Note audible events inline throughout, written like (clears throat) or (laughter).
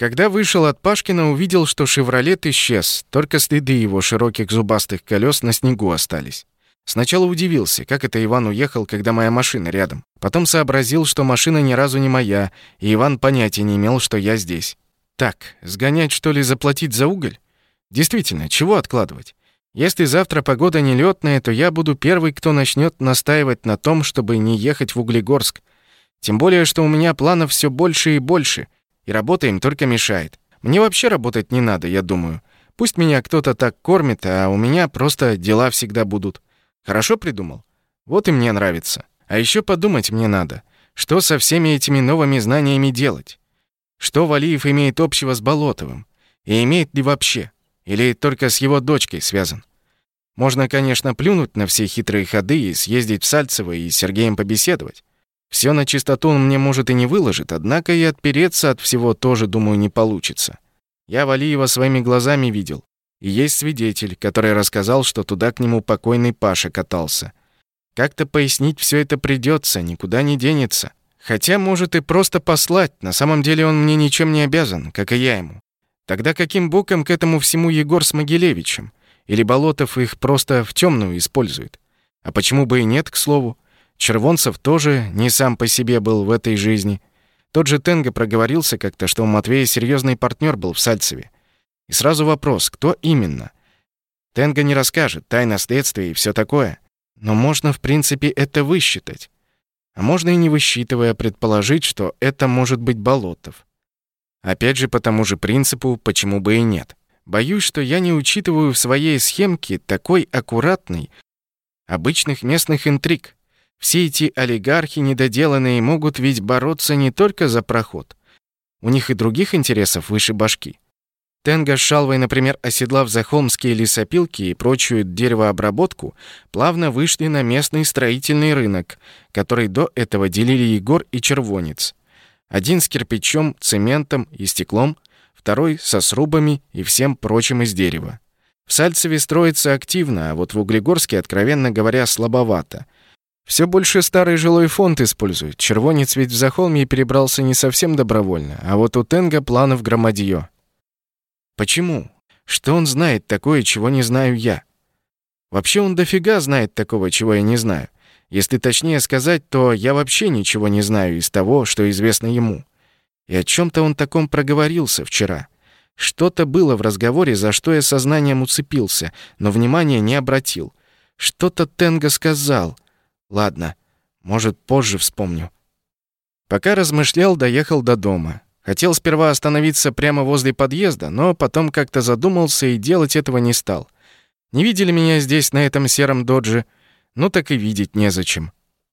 Когда вышел от Пашкина, увидел, что «Шевролет» исчез, только следы его широких зубастых колес на снегу остались. Сначала удивился, как это Иван уехал, когда моя машина рядом. Потом сообразил, что машина ни разу не моя, и Иван понятия не имел, что я здесь. Так, сгонять, что ли, заплатить за уголь? Действительно, чего откладывать? Если завтра погода нелётная, то я буду первый, кто начнет настаивать на том, чтобы не ехать в Углегорск. Тем более, что у меня планов все больше и больше, и работа им только мешает. Мне вообще работать не надо, я думаю. Пусть меня кто-то так кормит, а у меня просто дела всегда будут. Хорошо придумал? Вот и мне нравится. А еще подумать мне надо, что со всеми этими новыми знаниями делать. Что Валиев имеет общего с Болотовым? И имеет ли вообще? Или только с его дочкой связан? Можно, конечно, плюнуть на все хитрые ходы и съездить в Сальцево и с Сергеем побеседовать. Все на чистоту он мне, может, и не выложит, однако и отпереться от всего тоже, думаю, не получится. Я Валиева своими глазами видел. И есть свидетель, который рассказал, что туда к нему покойный Паша катался. Как-то пояснить все это придется, никуда не денется. Хотя, может, и просто послать. На самом деле он мне ничем не обязан, как и я ему. Тогда каким боком к этому всему Егор с Могилевичем? Или Болотов их просто в темную использует? А почему бы и нет, к слову? Червонцев тоже не сам по себе был в этой жизни. Тот же Тенго проговорился как-то, что у Матвея серьезный партнер был в Сальцеве. И сразу вопрос, кто именно? Тенго не расскажет, тайна следствия и все такое. Но можно, в принципе, это высчитать. А можно и не высчитывая предположить, что это может быть Болотов. Опять же, по тому же принципу, почему бы и нет. Боюсь, что я не учитываю в своей схемке такой аккуратный обычных местных интриг. Все эти олигархи недоделанные могут ведь бороться не только за проход. У них и других интересов выше башки. Тенга с Шалвой, например, оседлав захолмские лесопилки и прочую деревообработку, плавно вышли на местный строительный рынок, который до этого делили Егор и Червонец. Один с кирпичом, цементом и стеклом, второй со срубами и всем прочим из дерева. В Сальцеве строится активно, а вот в Углегорске, откровенно говоря, слабовато. Все больше старый жилой фонд используют. Червонец ведь в Захолмье перебрался не совсем добровольно, а вот у Тенга планов громадье. Почему? Что он знает такое, чего не знаю я? Вообще он дофига знает такого, чего я не знаю. Если точнее сказать, то я вообще ничего не знаю из того, что известно ему. И о чем то он таком проговорился вчера. Что-то было в разговоре, за что я сознанием уцепился, но внимания не обратил. Что-то Тенга сказал. Ладно, может, позже вспомню. Пока размышлял, доехал до дома. Хотел сперва остановиться прямо возле подъезда, но потом как-то задумался и делать этого не стал. Не видели меня здесь, на этом сером додже? Ну так и видеть незачем.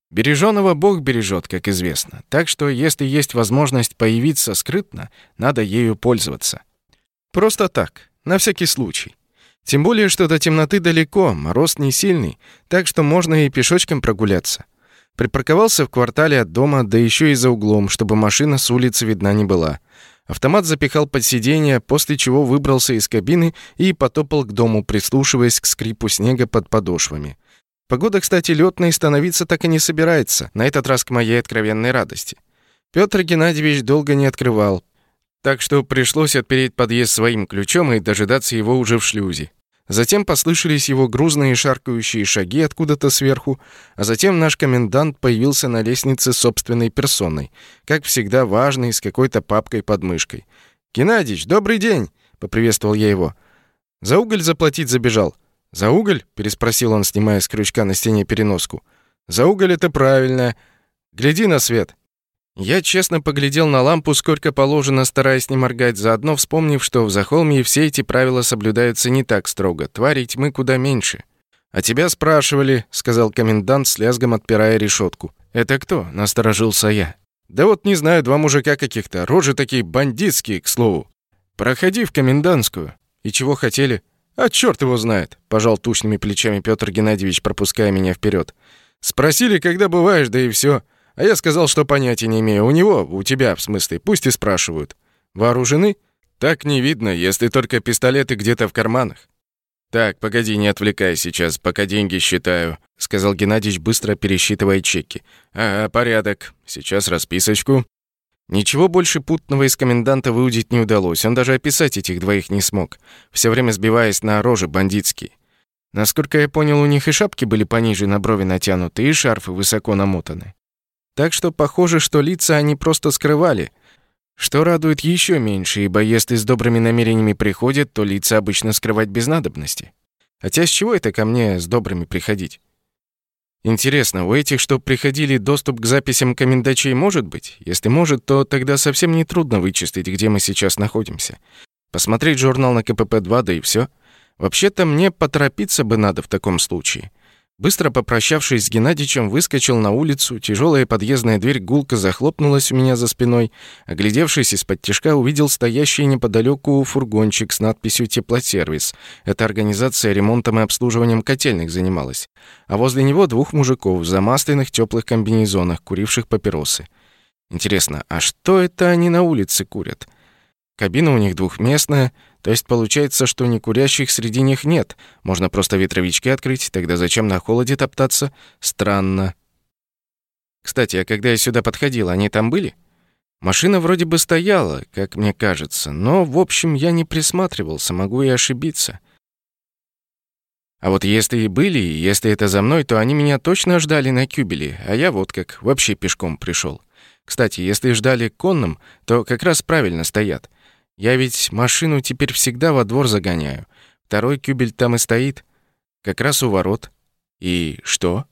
Бережёного Бог бережет, как известно. Так что, если есть возможность появиться скрытно, надо ею пользоваться. Просто так, на всякий случай. Тем более, что до темноты далеко, мороз не сильный, так что можно и пешочком прогуляться. Припарковался в квартале от дома, да еще и за углом, чтобы машина с улицы видна не была. Автомат запихал под сиденье, после чего выбрался из кабины и потопал к дому, прислушиваясь к скрипу снега под подошвами. Погода, кстати, лётной становиться так и не собирается, на этот раз к моей откровенной радости. Пётр Геннадьевич долго не открывал, так что пришлось отпереть подъезд своим ключом и дожидаться его уже в шлюзе. Затем послышались его грузные шаркающие шаги откуда-то сверху, а затем наш комендант появился на лестнице собственной персоной, как всегда важный, с какой-то папкой под мышкой. «Геннадьич, добрый день!» — поприветствовал я его. «За уголь заплатить забежал». «За уголь?» — переспросил он, снимая с крючка на стене переноску. «За уголь это правильно. Гляди на свет». Я честно поглядел на лампу, сколько положено, стараясь не моргать, заодно вспомнив, что в Захолмье все эти правила соблюдаются не так строго, твари тьмы куда меньше. «А тебя спрашивали», — сказал комендант с лязгом отпирая решетку. «Это кто?» — насторожился я. «Да вот не знаю, два мужика каких-то, рожи такие бандитские, к слову. Проходи в комендантскую. И чего хотели?» «А черт его знает», — пожал тучными плечами Петр Геннадьевич, пропуская меня вперед. «Спросили, когда бываешь, да и все. А я сказал, что понятия не имею. У него, у тебя, в смысле, пусть и спрашивают. Вооружены? Так не видно, если только пистолеты где-то в карманах. Так, погоди, не отвлекай сейчас, пока деньги считаю, сказал Геннадьевич, быстро пересчитывая чеки. Ага, порядок. Сейчас расписочку. Ничего больше путного из коменданта выудить не удалось. Он даже описать этих двоих не смог, все время сбиваясь на рожи бандитские. Насколько я понял, у них и шапки были пониже на брови натянуты, и шарфы высоко намотаны. Так что похоже, что лица они просто скрывали, что радует еще меньше, ибо если с добрыми намерениями приходят, то лица обычно скрывать без надобности. Хотя с чего это ко мне с добрыми приходить? Интересно, у этих, что приходили, доступ к записям комендачей может быть? Если может, то тогда совсем не трудно вычислить, где мы сейчас находимся. Посмотреть журнал на КПП-2, да и все. Вообще-то мне поторопиться бы надо в таком случае. Быстро попрощавшись с Геннадичем, выскочил на улицу, тяжелая подъездная дверь гулко захлопнулась у меня за спиной. Оглядевшись из-под тяжка, увидел стоящий неподалеку фургончик с надписью «Теплосервис». Эта организация ремонтом и обслуживанием котельных занималась. А возле него двух мужиков в замасленных теплых комбинезонах, куривших папиросы. Интересно, а что это они на улице курят? Кабина у них двухместная, то есть получается, что некурящих среди них нет. Можно просто ветровички открыть, тогда зачем на холоде топтаться? Странно. Кстати, а когда я сюда подходил, они там были? Машина вроде бы стояла, как мне кажется, но, в общем, я не присматривался, могу и ошибиться. А вот если и были, и если это за мной, то они меня точно ждали на кюбеле, а я вот как, вообще пешком пришел. Кстати, если ждали конным, то как раз правильно стоят. Я ведь машину теперь всегда во двор загоняю. Второй кюбель там и стоит, как раз у ворот. И что?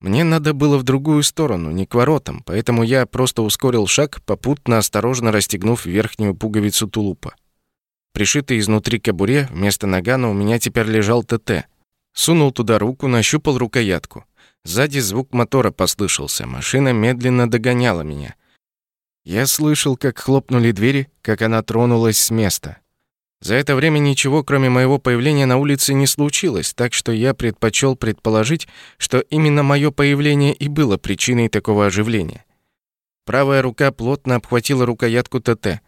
Мне надо было в другую сторону, не к воротам, поэтому я просто ускорил шаг, попутно осторожно расстегнув верхнюю пуговицу тулупа. Пришитый изнутри кобуре вместо нагана у меня теперь лежал ТТ. Сунул туда руку, нащупал рукоятку. Сзади звук мотора послышался. Машина медленно догоняла меня. Я слышал, как хлопнули двери, как она тронулась с места. За это время ничего, кроме моего появления на улице, не случилось, так что я предпочел предположить, что именно мое появление и было причиной такого оживления. Правая рука плотно обхватила рукоятку ТТ.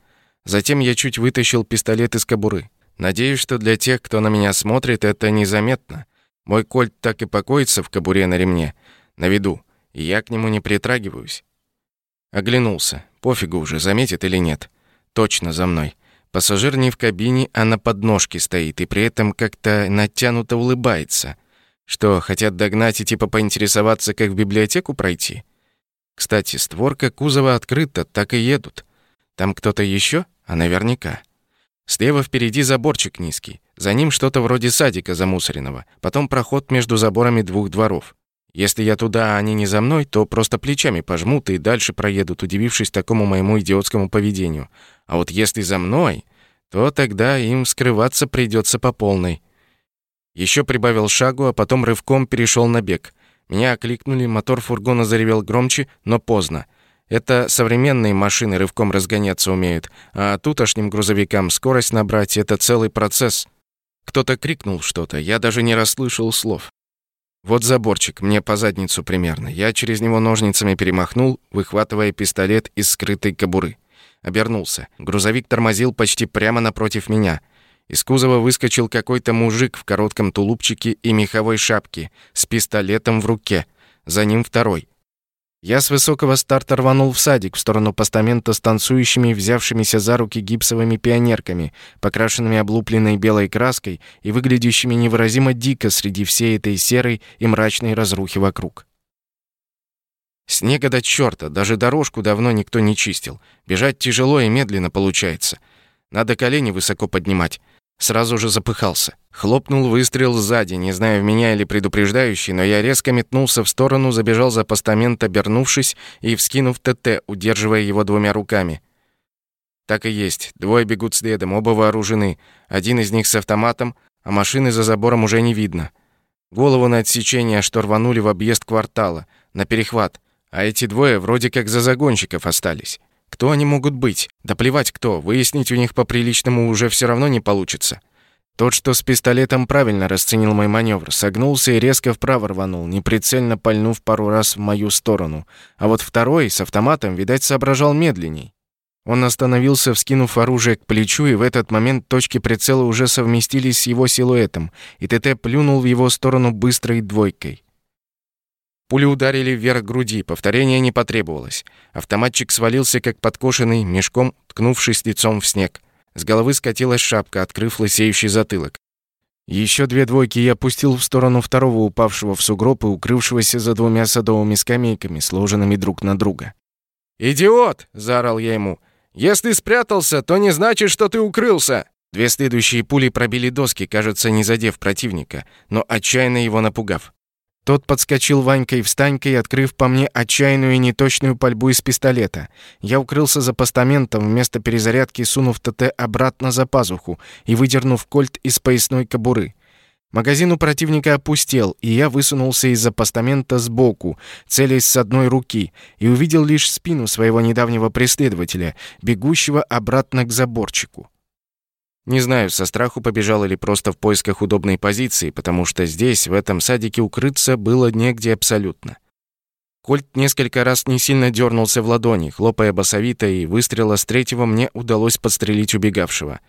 Затем я чуть вытащил пистолет из кобуры. Надеюсь, что для тех, кто на меня смотрит, это незаметно. Мой кольт так и покоится в кобуре на ремне, на виду, и я к нему не притрагиваюсь. Оглянулся. Пофигу уже, заметит или нет. Точно за мной. Пассажир не в кабине, а на подножке стоит и при этом как-то натянуто улыбается. Что, хотят догнать и типа поинтересоваться, как в библиотеку пройти? Кстати, створка кузова открыта, так и едут. Там кто-то еще? А наверняка. Слева впереди заборчик низкий. За ним что-то вроде садика замусоренного. Потом проход между заборами двух дворов. Если я туда, а они не за мной, то просто плечами пожмут и дальше проедут, удивившись такому моему идиотскому поведению. А вот если за мной, то тогда им скрываться придется по полной. Еще прибавил шагу, а потом рывком перешел на бег. Меня окликнули, мотор фургона заревел громче, но поздно. Это современные машины рывком разгоняться умеют, а тутошним грузовикам скорость набрать — это целый процесс. Кто-то крикнул что-то, я даже не расслышал слов. Вот заборчик, мне по задницу примерно. Я через него ножницами перемахнул, выхватывая пистолет из скрытой кобуры. Обернулся. Грузовик тормозил почти прямо напротив меня. Из кузова выскочил какой-то мужик в коротком тулупчике и меховой шапке с пистолетом в руке. За ним второй. Я с высокого старта рванул в садик в сторону постамента с танцующими, взявшимися за руки гипсовыми пионерками, покрашенными облупленной белой краской и выглядящими невыразимо дико среди всей этой серой и мрачной разрухи вокруг. Снега до чёрта, даже дорожку давно никто не чистил. Бежать тяжело и медленно получается. Надо колени высоко поднимать. Сразу же запыхался. Хлопнул выстрел сзади, не знаю, в меня или предупреждающий, но я резко метнулся в сторону, забежал за постамент, обернувшись и вскинув ТТ, удерживая его двумя руками. Так и есть. Двое бегут следом, оба вооружены. Один из них с автоматом, а машины за забором уже не видно. Голову на отсечение, что рванули в объезд квартала, на перехват. А эти двое вроде как за загонщиков остались. Кто они могут быть? Да плевать кто, выяснить у них по-приличному уже все равно не получится. Тот, что с пистолетом правильно расценил мой маневр, согнулся и резко вправо рванул, неприцельно пальнув пару раз в мою сторону. А вот второй, с автоматом, видать, соображал медленней. Он остановился, вскинув оружие к плечу, и в этот момент точки прицела уже совместились с его силуэтом, и ТТ плюнул в его сторону быстрой двойкой. Пули ударили вверх груди, повторения не потребовалось. Автоматчик свалился, как подкошенный, мешком ткнувшись лицом в снег. С головы скатилась шапка, открыв лысеющий затылок. Еще две двойки я пустил в сторону второго упавшего в сугроб и укрывшегося за двумя садовыми скамейками, сложенными друг на друга. «Идиот!» — заорал я ему. «Если спрятался, то не значит, что ты укрылся!» Две следующие пули пробили доски, кажется, не задев противника, но отчаянно его напугав. Тот подскочил Ванькой встанькой, открыв по мне отчаянную и неточную пальбу из пистолета. Я укрылся за постаментом, вместо перезарядки сунув ТТ обратно за пазуху и выдернув кольт из поясной кобуры. Магазин у противника опустел, и я высунулся из-за постамента сбоку, целясь с одной руки, и увидел лишь спину своего недавнего преследователя, бегущего обратно к заборчику. Не знаю, со страху побежал или просто в поисках удобной позиции, потому что здесь, в этом садике, укрыться было негде абсолютно. Кольт несколько раз не сильно дернулся в ладони, хлопая басовито, и выстрела с третьего мне удалось подстрелить убегавшего.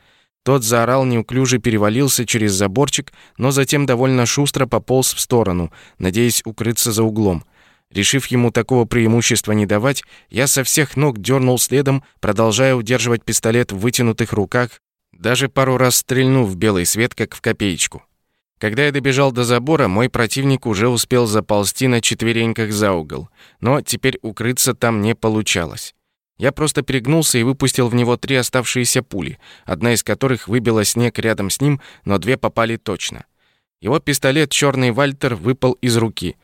Тот заорал, неуклюже перевалился через заборчик, но затем довольно шустро пополз в сторону, надеясь укрыться за углом. Решив ему такого преимущества не давать, я со всех ног дернул следом, продолжая удерживать пистолет в вытянутых руках, даже пару раз стрельнув в белый свет, как в копеечку. Когда я добежал до забора, мой противник уже успел заползти на четвереньках за угол, но теперь укрыться там не получалось. Я просто перегнулся и выпустил в него три оставшиеся пули, одна из которых выбила снег рядом с ним, но две попали точно. Его пистолет «Чёрный Вальтер» выпал из руки.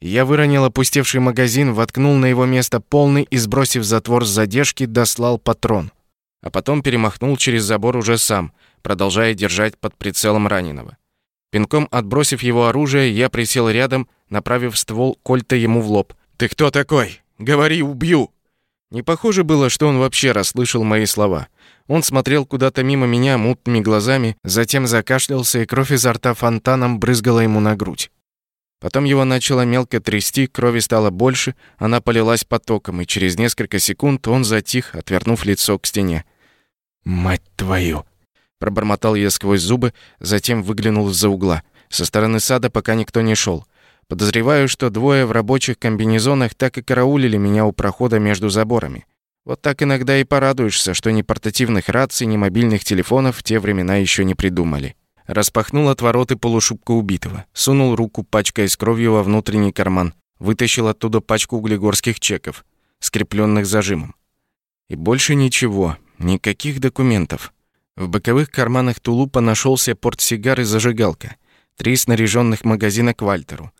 Я выронил опустевший магазин, воткнул на его место полный и, сбросив затвор с задержки, дослал патрон а потом перемахнул через забор уже сам, продолжая держать под прицелом раненого. Пинком отбросив его оружие, я присел рядом, направив ствол кольта ему в лоб. «Ты кто такой? Говори, убью!» Не похоже было, что он вообще расслышал мои слова. Он смотрел куда-то мимо меня мутными глазами, затем закашлялся, и кровь изо рта фонтаном брызгала ему на грудь. Потом его начало мелко трясти, крови стало больше, она полилась потоком, и через несколько секунд он затих, отвернув лицо к стене. «Мать твою!» Пробормотал я сквозь зубы, затем выглянул из-за угла. Со стороны сада пока никто не шел. Подозреваю, что двое в рабочих комбинезонах так и караулили меня у прохода между заборами. Вот так иногда и порадуешься, что ни портативных раций, ни мобильных телефонов в те времена еще не придумали. Распахнул отвороты полушубка убитого, сунул руку, пачкаясь кровью во внутренний карман, вытащил оттуда пачку углегорских чеков, скрепленных зажимом. И больше ничего, никаких документов. В боковых карманах тулупа нашелся портсигар и зажигалка, три снаряженных магазина к Вальтеру.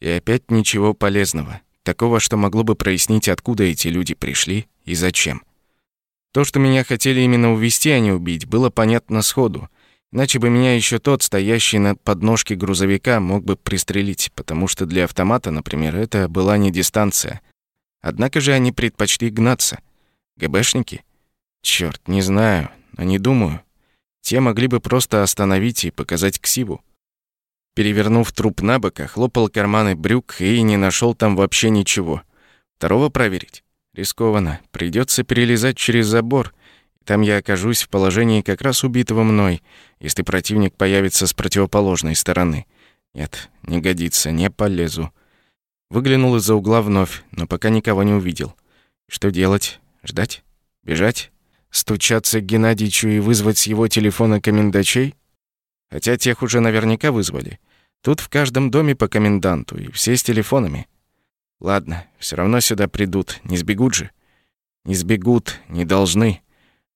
И опять ничего полезного, такого, что могло бы прояснить, откуда эти люди пришли и зачем. То, что меня хотели именно увести, а не убить, было понятно сходу — Иначе бы меня еще тот, стоящий на подножке грузовика, мог бы пристрелить, потому что для автомата, например, это была не дистанция. Однако же они предпочли гнаться. ГБшники? Черт, не знаю, но не думаю. Те могли бы просто остановить и показать ксиву. Перевернув труп на бок, хлопал карманы брюк и не нашел там вообще ничего. Второго проверить? Рискованно. Придется перелезать через забор — там я окажусь в положении как раз убитого мной, если противник появится с противоположной стороны. Нет, не годится, не полезу. Выглянул из-за угла вновь, но пока никого не увидел. Что делать? Ждать? Бежать? Стучаться к Геннадьевичу и вызвать с его телефона комендачей? Хотя тех уже наверняка вызвали. Тут в каждом доме по коменданту, и все с телефонами. Ладно, все равно сюда придут, не сбегут же. Не сбегут, не должны.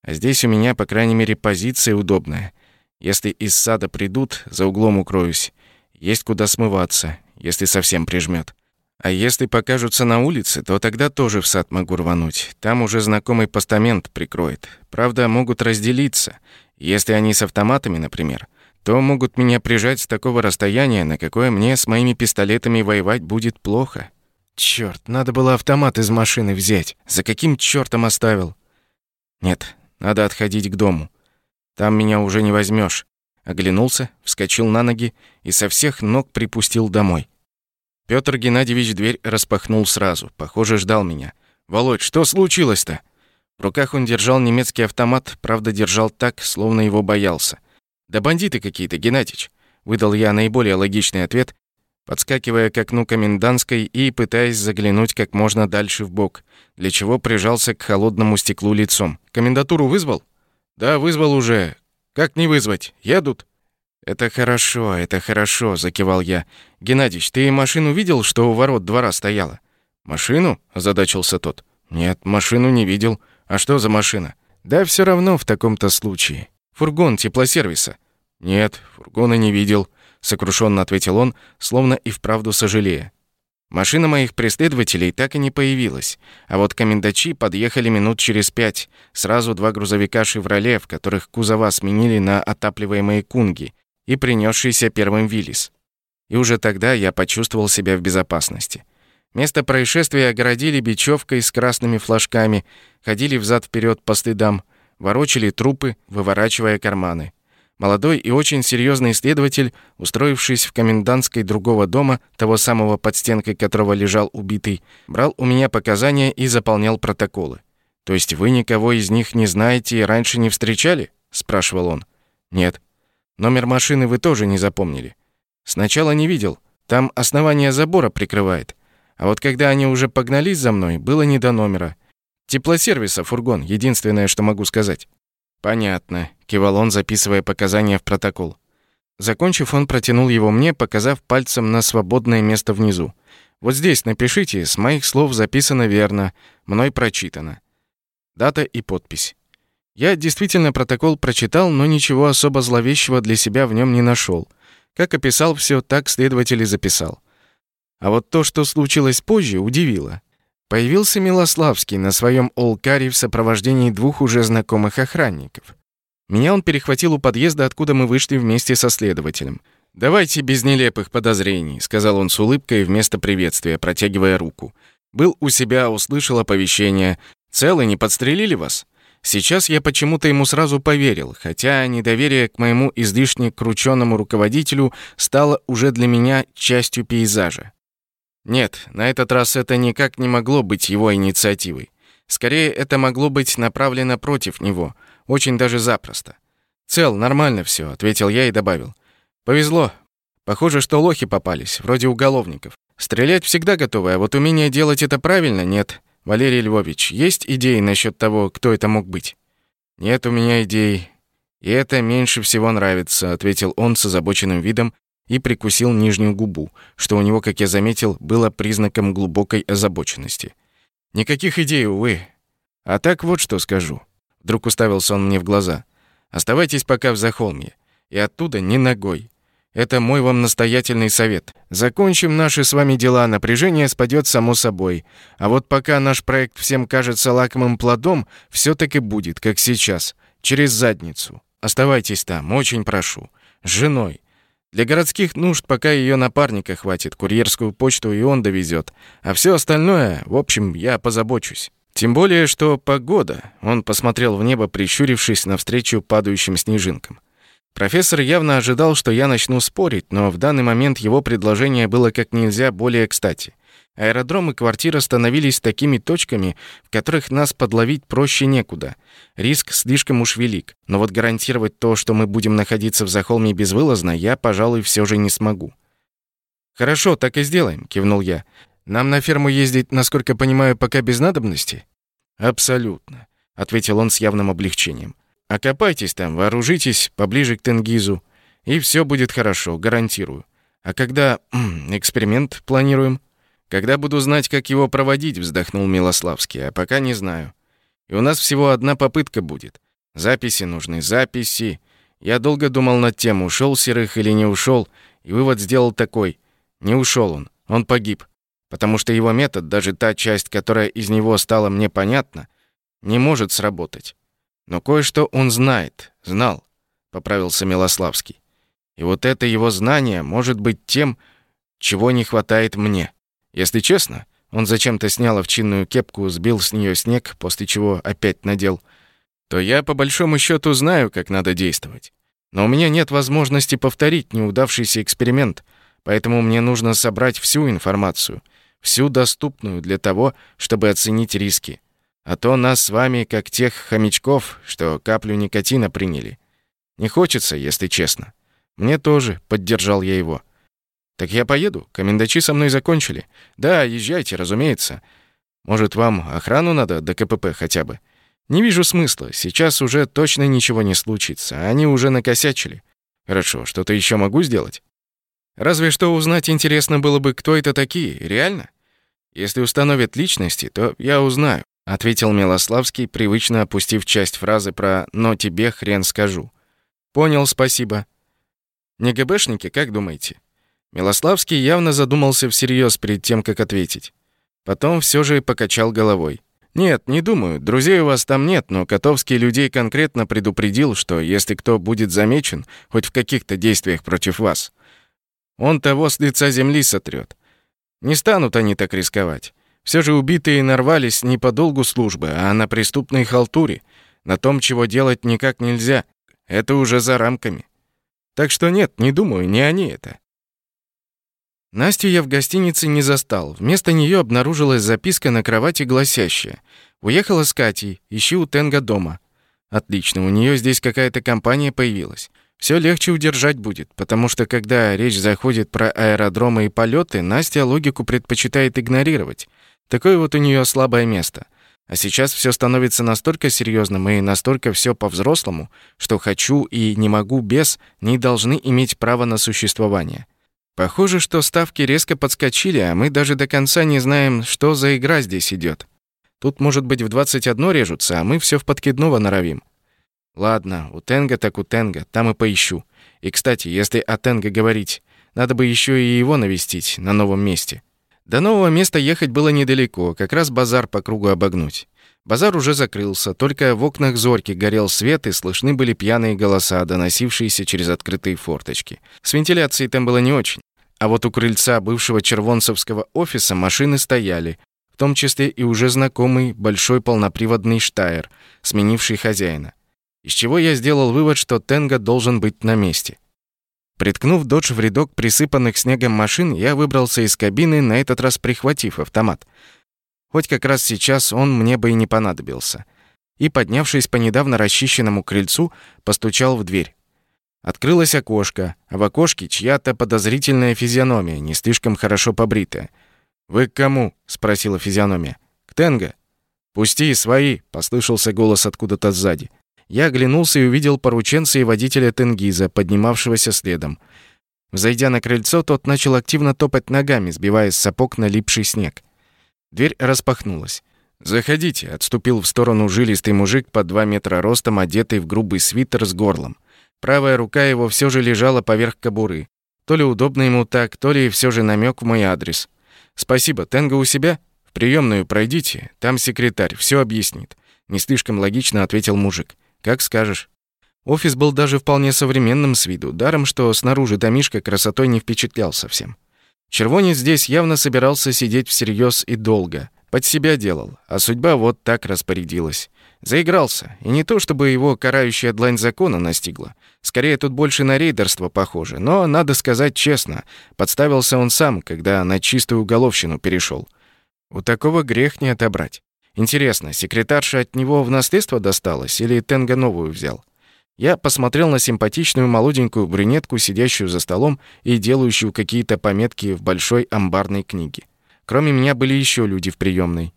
А здесь у меня, по крайней мере, позиция удобная. Если из сада придут, за углом укроюсь. Есть куда смываться, если совсем прижмёт. А если покажутся на улице, то тогда тоже в сад могу рвануть. Там уже знакомый постамент прикроет. Правда, могут разделиться. Если они с автоматами, например, то могут меня прижать с такого расстояния, на какое мне с моими пистолетами воевать будет плохо. Чёрт, надо было автомат из машины взять. За каким чёртом оставил? Нет, надо отходить к дому. Там меня уже не возьмешь. Оглянулся, вскочил на ноги и со всех ног припустил домой. Пётр Геннадьевич дверь распахнул сразу. Похоже, ждал меня. «Володь, что случилось-то?» В руках он держал немецкий автомат, правда, держал так, словно его боялся. «Да бандиты какие-то, Геннадьевич», — выдал я наиболее логичный ответ, подскакивая к окну комендантской и пытаясь заглянуть как можно дальше в бок, для чего прижался к холодному стеклу лицом. «Комендатуру вызвал?» «Да, вызвал уже. Как не вызвать? Едут?» «Это хорошо, это хорошо», — закивал я. «Геннадьевич, ты машину видел, что у ворот двора стояла?» «Машину?» — озадачился тот. «Нет, машину не видел. А что за машина?» «Да все равно в таком-то случае. Фургон теплосервиса». «Нет, фургона не видел», — сокрушенно ответил он, словно и вправду сожалея. Машина моих преследователей так и не появилась, а вот комендачи подъехали минут через пять. Сразу два грузовика «Шевроле», в которых кузова сменили на отапливаемые «Кунги», и принесшийся первым «Виллис». И уже тогда я почувствовал себя в безопасности. Место происшествия огородили бечевкой с красными флажками, ходили взад вперед по стыдам, ворочали трупы, выворачивая карманы. Молодой и очень серьезный следователь, устроившись в комендантской другого дома, того самого под стенкой которого лежал убитый, брал у меня показания и заполнял протоколы. «То есть вы никого из них не знаете и раньше не встречали?» — спрашивал он. «Нет». «Номер машины вы тоже не запомнили?» «Сначала не видел. Там основание забора прикрывает. А вот когда они уже погнались за мной, было не до номера. Теплосервиса фургон, единственное, что могу сказать». «Понятно», — кивал он, записывая показания в протокол. Закончив, он протянул его мне, показав пальцем на свободное место внизу. «Вот здесь напишите, с моих слов записано верно, мной прочитано. Дата и подпись». Я действительно протокол прочитал, но ничего особо зловещего для себя в нем не нашел. Как описал все, так следователь и записал. А вот то, что случилось позже, удивило. Появился Милославский на своем Олкаре в сопровождении двух уже знакомых охранников. Меня он перехватил у подъезда, откуда мы вышли вместе со следователем. «Давайте без нелепых подозрений», — сказал он с улыбкой вместо приветствия, протягивая руку. «Был у себя, услышал оповещение. Целы не подстрелили вас?» Сейчас я почему-то ему сразу поверил, хотя недоверие к моему излишне крученному руководителю стало уже для меня частью пейзажа. Нет, на этот раз это никак не могло быть его инициативой. Скорее, это могло быть направлено против него, очень даже запросто. «Цел, нормально все, ответил я и добавил. «Повезло. Похоже, что лохи попались, вроде уголовников. Стрелять всегда готовы, а вот умение делать это правильно нет. Валерий Львович, есть идеи насчет того, кто это мог быть?» «Нет у меня идей. И это меньше всего нравится», — ответил он с озабоченным видом и прикусил нижнюю губу, что у него, как я заметил, было признаком глубокой озабоченности. «Никаких идей, увы. А так вот что скажу». Вдруг уставился он мне в глаза. «Оставайтесь пока в Захолмье. И оттуда ни ногой. Это мой вам настоятельный совет. Закончим наши с вами дела, напряжение спадет само собой. А вот пока наш проект всем кажется лакомым плодом, все так и будет, как сейчас, через задницу. Оставайтесь там, очень прошу. С женой. Для городских нужд пока ее напарника хватит, курьерскую почту и он довезет. А все остальное, в общем, я позабочусь. Тем более, что погода. Он посмотрел в небо, прищурившись навстречу падающим снежинкам. Профессор явно ожидал, что я начну спорить, но в данный момент его предложение было как нельзя более кстати. Аэродром и квартира становились такими точками, в которых нас подловить проще некуда. Риск слишком уж велик, но вот гарантировать то, что мы будем находиться в Захолме безвылазно, я, пожалуй, все же не смогу. «Хорошо, так и сделаем», — кивнул я. «Нам на ферму ездить, насколько понимаю, пока без надобности?» «Абсолютно», — ответил он с явным облегчением. «Окопайтесь там, вооружитесь поближе к Тенгизу, и все будет хорошо, гарантирую. А когда (clears throat) эксперимент планируем?» Когда буду знать, как его проводить, вздохнул Милославский, а пока не знаю. И у нас всего одна попытка будет. Записи нужны, записи. Я долго думал над тем, ушел Серых или не ушел, и вывод сделал такой: не ушел он, он погиб, потому что его метод, даже та часть, которая из него стала мне понятна, не может сработать. Но кое-что он знает, знал, поправился Милославский. И вот это его знание может быть тем, чего не хватает мне. Если честно, он зачем-то снял овчинную кепку, сбил с нее снег, после чего опять надел, то я по большому счету знаю, как надо действовать. Но у меня нет возможности повторить неудавшийся эксперимент, поэтому мне нужно собрать всю информацию, всю доступную для того, чтобы оценить риски. А то нас с вами, как тех хомячков, что каплю никотина приняли. Не хочется, если честно. Мне тоже, поддержал я его. Так я поеду. Комендачи со мной закончили. Да, езжайте, разумеется. Может, вам охрану надо до КПП хотя бы? Не вижу смысла. Сейчас уже точно ничего не случится. Они уже накосячили. Хорошо, что-то еще могу сделать? Разве что узнать интересно было бы, кто это такие, реально? Если установят личности, то я узнаю, ответил Милославский, привычно опустив часть фразы про «но тебе хрен скажу». Понял, спасибо. Не ГБшники, как думаете? Милославский явно задумался всерьез перед тем, как ответить. Потом все же покачал головой. «Нет, не думаю. Друзей у вас там нет, но Котовский людей конкретно предупредил, что если кто будет замечен хоть в каких-то действиях против вас, он того с лица земли сотрет. Не станут они так рисковать. Все же убитые нарвались не по долгу службы, а на преступной халтуре, на том, чего делать никак нельзя. Это уже за рамками. Так что нет, не думаю, не они это. Настю я в гостинице не застал. Вместо нее обнаружилась записка на кровати, гласящая «Уехала с Катей, ищи у Тенга дома». Отлично, у нее здесь какая-то компания появилась. Все легче удержать будет, потому что когда речь заходит про аэродромы и полеты, Настя логику предпочитает игнорировать. Такое вот у нее слабое место. А сейчас все становится настолько серьезным и настолько все по-взрослому, что хочу и не могу без не должны иметь право на существование. Похоже, что ставки резко подскочили, а мы даже до конца не знаем, что за игра здесь идет. Тут, может быть, в 21 режутся, а мы все в подкидного норовим. Ладно, у Тенга так у Тенга, там и поищу. И, кстати, если о Тенга говорить, надо бы еще и его навестить на новом месте. До нового места ехать было недалеко, как раз базар по кругу обогнуть. Базар уже закрылся, только в окнах зорьки горел свет и слышны были пьяные голоса, доносившиеся через открытые форточки. С вентиляцией там было не очень. А вот у крыльца бывшего червонцевского офиса машины стояли, в том числе и уже знакомый большой полноприводный Штайр, сменивший хозяина. Из чего я сделал вывод, что Тенга должен быть на месте. Приткнув додж в рядок присыпанных снегом машин, я выбрался из кабины, на этот раз прихватив автомат. Хоть как раз сейчас он мне бы и не понадобился. И, поднявшись по недавно расчищенному крыльцу, постучал в дверь. Открылось окошко, а в окошке чья-то подозрительная физиономия, не слишком хорошо побритая. «Вы к кому?» — спросила физиономия. «К Тенго». «Пусти, свои!» — послышался голос откуда-то сзади. Я оглянулся и увидел порученца и водителя Тенгиза, поднимавшегося следом. Зайдя на крыльцо, тот начал активно топать ногами, сбивая с сапог налипший снег. Дверь распахнулась. «Заходите», — отступил в сторону жилистый мужик под два метра ростом, одетый в грубый свитер с горлом. Правая рука его все же лежала поверх кобуры. То ли удобно ему так, то ли все же намек в мой адрес. «Спасибо. Тенго у себя? В приемную пройдите. Там секретарь. все объяснит». Не слишком логично ответил мужик. «Как скажешь». Офис был даже вполне современным с виду, даром, что снаружи домишка красотой не впечатлял совсем. Червонец здесь явно собирался сидеть всерьез и долго. Под себя делал, а судьба вот так распорядилась. Заигрался, и не то чтобы его карающая длань закона настигла. Скорее, тут больше на рейдерство похоже, но, надо сказать честно, подставился он сам, когда на чистую уголовщину перешел. У такого грех не отобрать. Интересно, секретарша от него в наследство досталась или Тенга новую взял? Я посмотрел на симпатичную молоденькую брюнетку, сидящую за столом и делающую какие-то пометки в большой амбарной книге. Кроме меня были еще люди в приемной.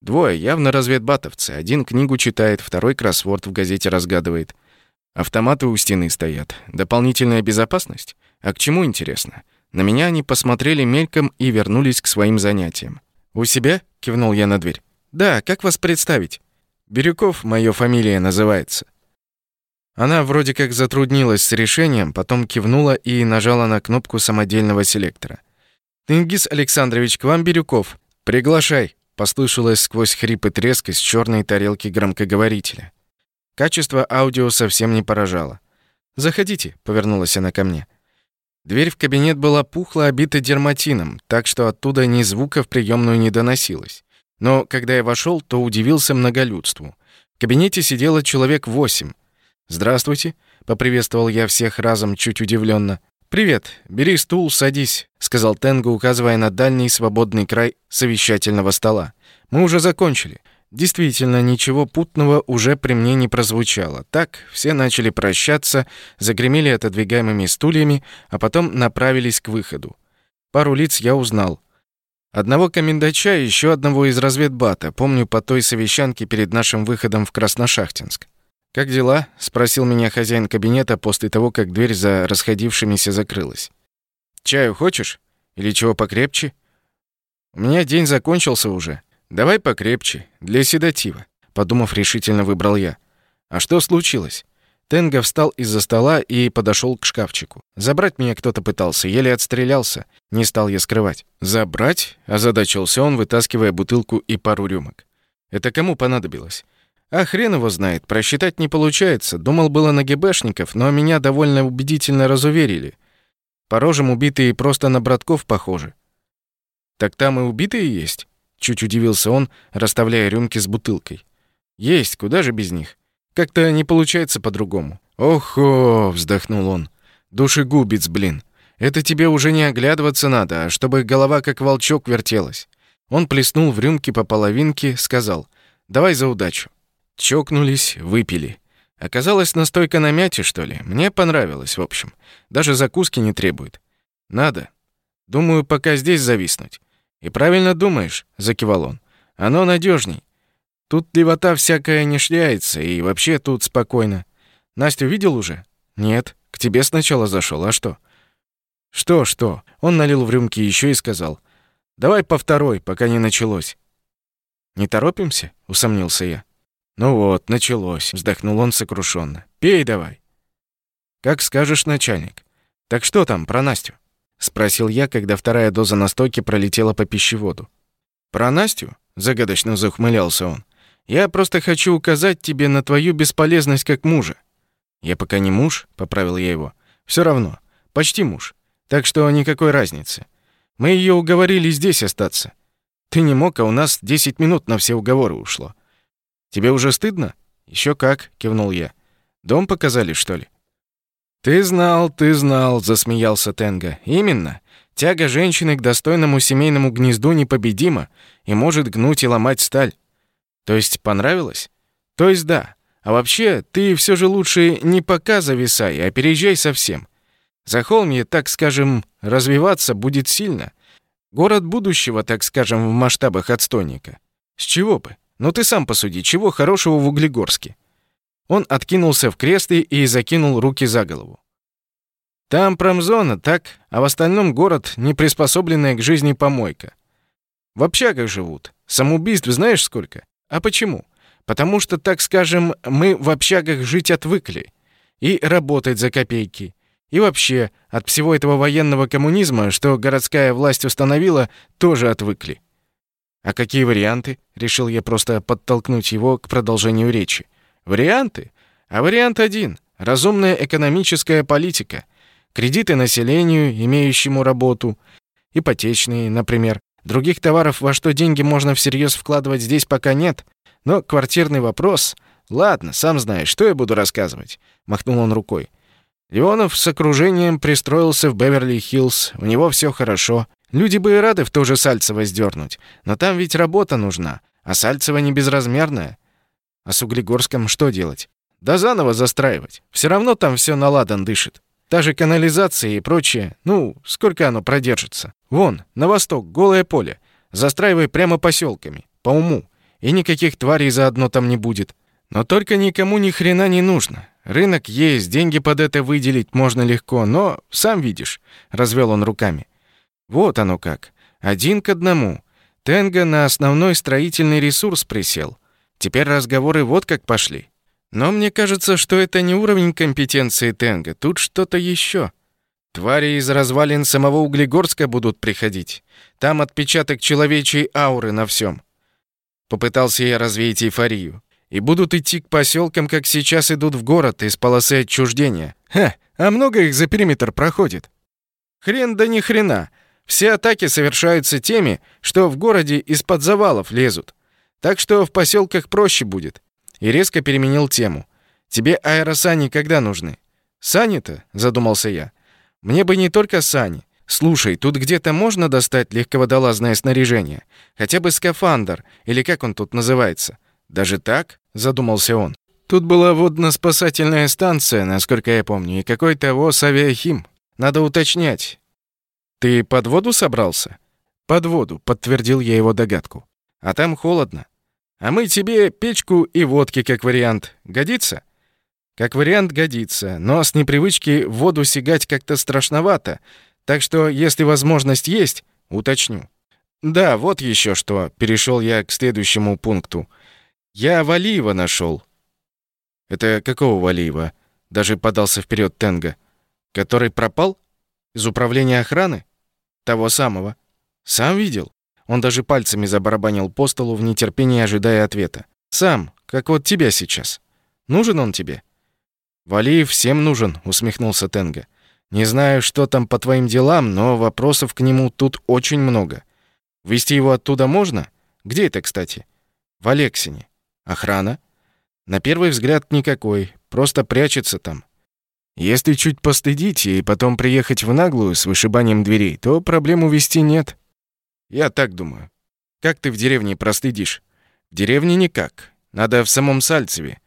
Двое, явно разведбатовцы. Один книгу читает, второй кроссворд в газете разгадывает. Автоматы у стены стоят. Дополнительная безопасность? А к чему интересно? На меня они посмотрели мельком и вернулись к своим занятиям. «У себя?» — кивнул я на дверь. «Да, как вас представить?» «Бирюков, моя фамилия называется». Она вроде как затруднилась с решением, потом кивнула и нажала на кнопку самодельного селектора. «Тенгиз Александрович, к вам Бирюков. Приглашай» послышалось сквозь хрип и треск из черной тарелки громкоговорителя. Качество аудио совсем не поражало. «Заходите», — повернулась она ко мне. Дверь в кабинет была пухло обита дерматином, так что оттуда ни звука в приемную не доносилось. Но когда я вошел, то удивился многолюдству. В кабинете сидело человек восемь. «Здравствуйте», — поприветствовал я всех разом чуть удивленно. «Привет, бери стул, садись», — сказал Тенго, указывая на дальний свободный край совещательного стола. «Мы уже закончили». Действительно, ничего путного уже при мне не прозвучало. Так, все начали прощаться, загремели отодвигаемыми стульями, а потом направились к выходу. Пару лиц я узнал. Одного комендача и еще одного из разведбата, помню по той совещанке перед нашим выходом в Красношахтинск. «Как дела?» — спросил меня хозяин кабинета после того, как дверь за расходившимися закрылась. «Чаю хочешь? Или чего покрепче?» «У меня день закончился уже. Давай покрепче, для седатива», — подумав, решительно выбрал я. «А что случилось?» Тенга встал из-за стола и подошел к шкафчику. Забрать меня кто-то пытался, еле отстрелялся. Не стал я скрывать. «Забрать?» — озадачился он, вытаскивая бутылку и пару рюмок. «Это кому понадобилось?» «А хрен его знает, просчитать не получается. Думал было на ГБшников, но меня довольно убедительно разуверили. По рожам убитые просто на братков похожи». «Так там и убитые есть?» — чуть удивился он, расставляя рюмки с бутылкой. «Есть, куда же без них?» Как-то не получается по-другому. Охо, вздохнул он. Душегубец, блин. Это тебе уже не оглядываться надо, а чтобы голова как волчок вертелась. Он плеснул в рюмки по половинке, сказал: "Давай за удачу". Чокнулись, выпили. Оказалось, настойка на мяте, что ли. Мне понравилось, в общем. Даже закуски не требует. Надо. Думаю, пока здесь зависнуть. И правильно думаешь, закивал он. Оно надежней. Тут левота всякая не шляется, и вообще тут спокойно. Настю видел уже? Нет, к тебе сначала зашел, а что? Что, что? Он налил в рюмки еще и сказал. Давай по второй, пока не началось. Не торопимся? Усомнился я. Ну вот, началось, вздохнул он сокрушенно. Пей давай. Как скажешь, начальник. Так что там про Настю? спросил я, когда вторая доза настойки пролетела по пищеводу. Про Настю? загадочно захмылялся он. Я просто хочу указать тебе на твою бесполезность как мужа. Я пока не муж, поправил я его. Все равно, почти муж. Так что никакой разницы. Мы ее уговорили здесь остаться. Ты не мог, а у нас 10 минут на все уговоры ушло. Тебе уже стыдно? Еще как, кивнул я. Дом показали, что ли? Ты знал, ты знал, засмеялся Тенга. Именно. Тяга женщины к достойному семейному гнезду непобедима и может гнуть и ломать сталь. То есть понравилось? То есть да. А вообще, ты все же лучше не пока зависай, а переезжай совсем. За холме, так скажем, развиваться будет сильно. Город будущего, так скажем, в масштабах отстойника. С чего бы? Ну ты сам посуди, чего хорошего в Углегорске? Он откинулся в кресле и закинул руки за голову. Там промзона, так, а в остальном город, не приспособленная к жизни помойка. В общагах живут. Самоубийств знаешь сколько? А почему? Потому что, так скажем, мы в общагах жить отвыкли. И работать за копейки. И вообще, от всего этого военного коммунизма, что городская власть установила, тоже отвыкли. А какие варианты? Решил я просто подтолкнуть его к продолжению речи. Варианты? А вариант один. Разумная экономическая политика. Кредиты населению, имеющему работу. Ипотечные, например. Других товаров, во что деньги можно всерьез вкладывать, здесь пока нет. Но квартирный вопрос... Ладно, сам знаешь, что я буду рассказывать. Махнул он рукой. Леонов с окружением пристроился в Беверли-Хиллз. У него все хорошо. Люди бы и рады в то же Сальцево сдернуть. Но там ведь работа нужна. А Сальцево не безразмерное. А с Углегорском что делать? Да заново застраивать. Все равно там все наладан дышит. Та же канализация и прочее. Ну, сколько оно продержится? Вон, на восток, голое поле. Застраивай прямо поселками, по уму. И никаких тварей заодно там не будет. Но только никому ни хрена не нужно. Рынок есть, деньги под это выделить можно легко, но сам видишь, развел он руками. Вот оно как. Один к одному. Тенга на основной строительный ресурс присел. Теперь разговоры вот как пошли. Но мне кажется, что это не уровень компетенции Тенга, тут что-то еще. Твари из развалин самого Углегорска будут приходить. Там отпечаток человечьей ауры на всем. Попытался я развеять эйфорию. И будут идти к поселкам, как сейчас идут в город из полосы отчуждения. Ха, а много их за периметр проходит? Хрен да ни хрена. Все атаки совершаются теми, что в городе из-под завалов лезут. Так что в поселках проще будет. И резко переменил тему. Тебе аэросани когда нужны? Сани-то, задумался я. Мне бы не только сани. Слушай, тут где-то можно достать легководолазное снаряжение? Хотя бы скафандр, или как он тут называется? Даже так? Задумался он. Тут была водно-спасательная станция, насколько я помню, и какой-то ВОЗ авиахим. Надо уточнять. «Ты под воду собрался?» «Под воду», — подтвердил я его догадку. «А там холодно. А мы тебе печку и водки как вариант. Годится?» «Как вариант годится, но с непривычки в воду сигать как-то страшновато, так что, если возможность есть, уточню». «Да, вот еще что», — перешел я к следующему пункту. «Я Валиева нашел. «Это какого Валиева?» — даже подался вперед Тенга. «Который пропал? Из управления охраны?» «Того самого». «Сам видел?» Он даже пальцами забарабанил по столу в нетерпении, ожидая ответа. «Сам, как вот тебя сейчас. Нужен он тебе?» «Валиев всем нужен», — усмехнулся Тенга. «Не знаю, что там по твоим делам, но вопросов к нему тут очень много. Вести его оттуда можно? Где это, кстати?» «В Алексине. Охрана?» На первый взгляд никакой, просто прячется там. Если чуть постыдить и потом приехать в наглую с вышибанием дверей, то проблем увести нет. Я так думаю. Как ты в деревне простыдишь? В деревне никак. Надо в самом Сальцеве.